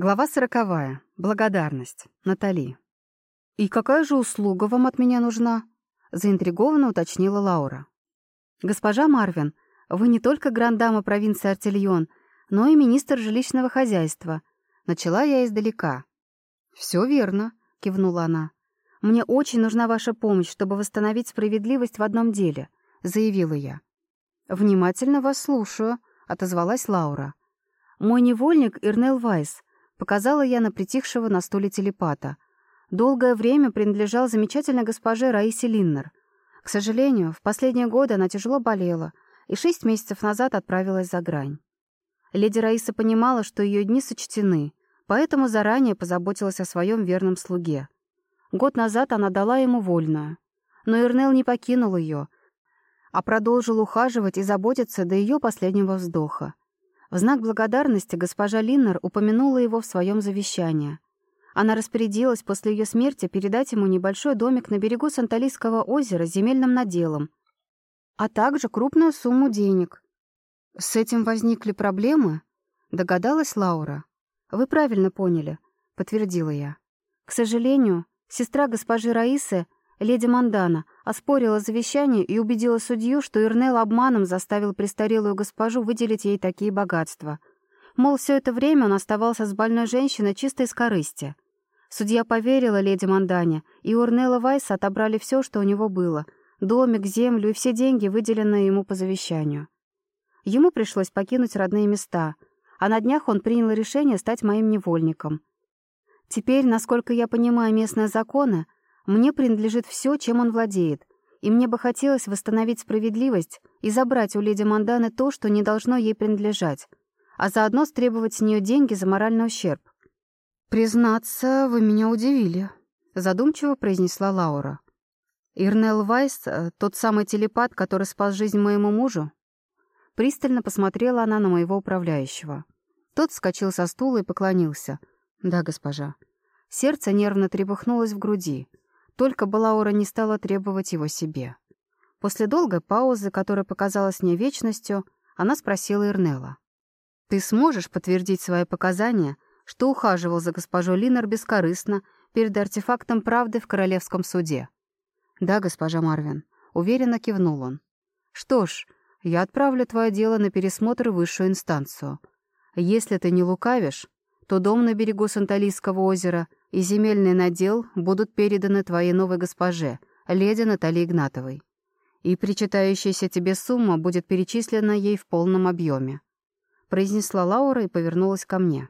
Глава сороковая. Благодарность. Натали. «И какая же услуга вам от меня нужна?» — заинтригованно уточнила Лаура. «Госпожа Марвин, вы не только грандама провинции Артильон, но и министр жилищного хозяйства». Начала я издалека. «Все верно», — кивнула она. «Мне очень нужна ваша помощь, чтобы восстановить справедливость в одном деле», — заявила я. «Внимательно вас слушаю», — отозвалась Лаура. «Мой невольник Ирнел Вайс», — показала я на притихшего на стуле телепата. Долгое время принадлежал замечательной госпоже Раисе Линнер. К сожалению, в последние годы она тяжело болела и шесть месяцев назад отправилась за грань. Леди Раиса понимала, что ее дни сочтены, поэтому заранее позаботилась о своем верном слуге. Год назад она дала ему вольную. Но Ирнел не покинул ее, а продолжил ухаживать и заботиться до ее последнего вздоха. В знак благодарности госпожа Линнер упомянула его в своем завещании. Она распорядилась после ее смерти передать ему небольшой домик на берегу Санталийского озера с земельным наделом, а также крупную сумму денег. «С этим возникли проблемы?» — догадалась Лаура. «Вы правильно поняли», — подтвердила я. «К сожалению, сестра госпожи Раисы, леди Мандана, оспорила завещание и убедила судью, что Ирнел обманом заставил престарелую госпожу выделить ей такие богатства. Мол, все это время он оставался с больной женщиной чисто из корысти. Судья поверила леди Мандане, и у Ирнела Вайса отобрали все, что у него было — домик, землю и все деньги, выделенные ему по завещанию. Ему пришлось покинуть родные места — а на днях он принял решение стать моим невольником. Теперь, насколько я понимаю местные законы, мне принадлежит все, чем он владеет, и мне бы хотелось восстановить справедливость и забрать у леди Манданы то, что не должно ей принадлежать, а заодно стребовать с нее деньги за моральный ущерб. «Признаться, вы меня удивили», — задумчиво произнесла Лаура. «Ирнел Вайс, э, тот самый телепат, который спас жизнь моему мужу?» Пристально посмотрела она на моего управляющего. Тот вскочил со стула и поклонился. «Да, госпожа». Сердце нервно трепыхнулось в груди. Только Балаура не стала требовать его себе. После долгой паузы, которая показалась мне вечностью, она спросила Ирнела. «Ты сможешь подтвердить свои показания, что ухаживал за госпожой Линнер бескорыстно перед артефактом правды в Королевском суде?» «Да, госпожа Марвин», — уверенно кивнул он. «Что ж, я отправлю твое дело на пересмотр в высшую инстанцию. Если ты не лукавишь, то дом на берегу Санталийского озера и земельный надел будут переданы твоей новой госпоже, леди Наталье Игнатовой. И причитающаяся тебе сумма будет перечислена ей в полном объеме. Произнесла Лаура и повернулась ко мне.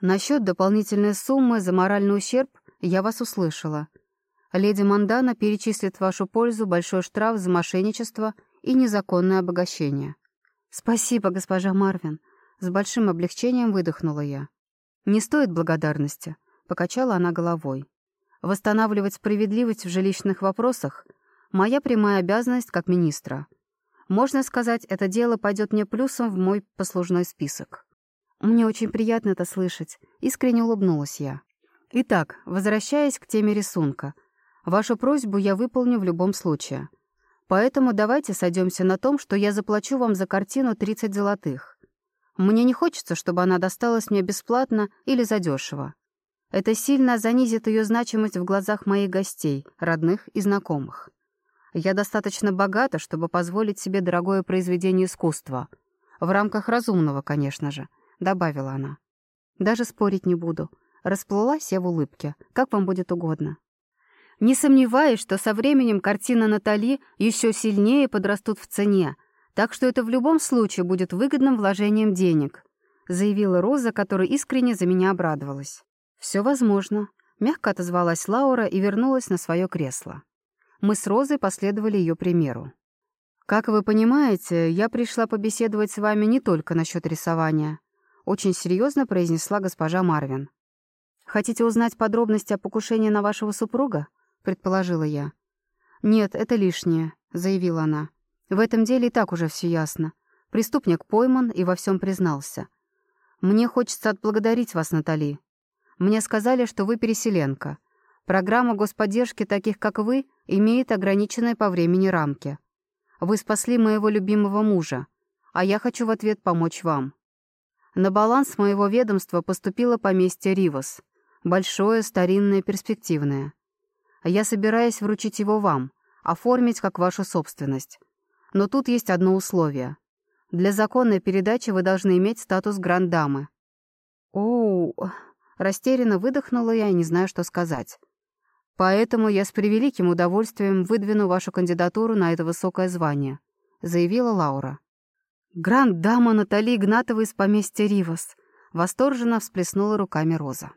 Насчет дополнительной суммы за моральный ущерб я вас услышала. Леди Мандана перечислит в вашу пользу большой штраф за мошенничество — и незаконное обогащение. «Спасибо, госпожа Марвин», — с большим облегчением выдохнула я. «Не стоит благодарности», — покачала она головой. «Восстанавливать справедливость в жилищных вопросах — моя прямая обязанность как министра. Можно сказать, это дело пойдет мне плюсом в мой послужной список». «Мне очень приятно это слышать», — искренне улыбнулась я. «Итак, возвращаясь к теме рисунка, вашу просьбу я выполню в любом случае». Поэтому давайте сойдемся на том, что я заплачу вам за картину 30 золотых. Мне не хочется, чтобы она досталась мне бесплатно или задешево. Это сильно занизит ее значимость в глазах моих гостей, родных и знакомых. Я достаточно богата, чтобы позволить себе дорогое произведение искусства. В рамках разумного, конечно же, — добавила она. Даже спорить не буду. Расплылась я в улыбке. Как вам будет угодно. Не сомневаюсь, что со временем картина Натали еще сильнее подрастут в цене, так что это в любом случае будет выгодным вложением денег», заявила Роза, которая искренне за меня обрадовалась. «Все возможно», — мягко отозвалась Лаура и вернулась на свое кресло. Мы с Розой последовали ее примеру. «Как вы понимаете, я пришла побеседовать с вами не только насчет рисования», очень серьезно произнесла госпожа Марвин. «Хотите узнать подробности о покушении на вашего супруга?» — предположила я. «Нет, это лишнее», — заявила она. «В этом деле и так уже все ясно. Преступник пойман и во всем признался. Мне хочется отблагодарить вас, Натали. Мне сказали, что вы переселенка. Программа господдержки таких, как вы, имеет ограниченные по времени рамки. Вы спасли моего любимого мужа, а я хочу в ответ помочь вам. На баланс моего ведомства поступило поместье Ривас. Большое, старинное, перспективное. Я собираюсь вручить его вам, оформить как вашу собственность. Но тут есть одно условие. Для законной передачи вы должны иметь статус гранд-дамы. Оу, растерянно выдохнула я и не знаю, что сказать. Поэтому я с превеликим удовольствием выдвину вашу кандидатуру на это высокое звание, заявила Лаура. Гранд-дама Натали Игнатова из поместья Ривас. Восторженно всплеснула руками Роза.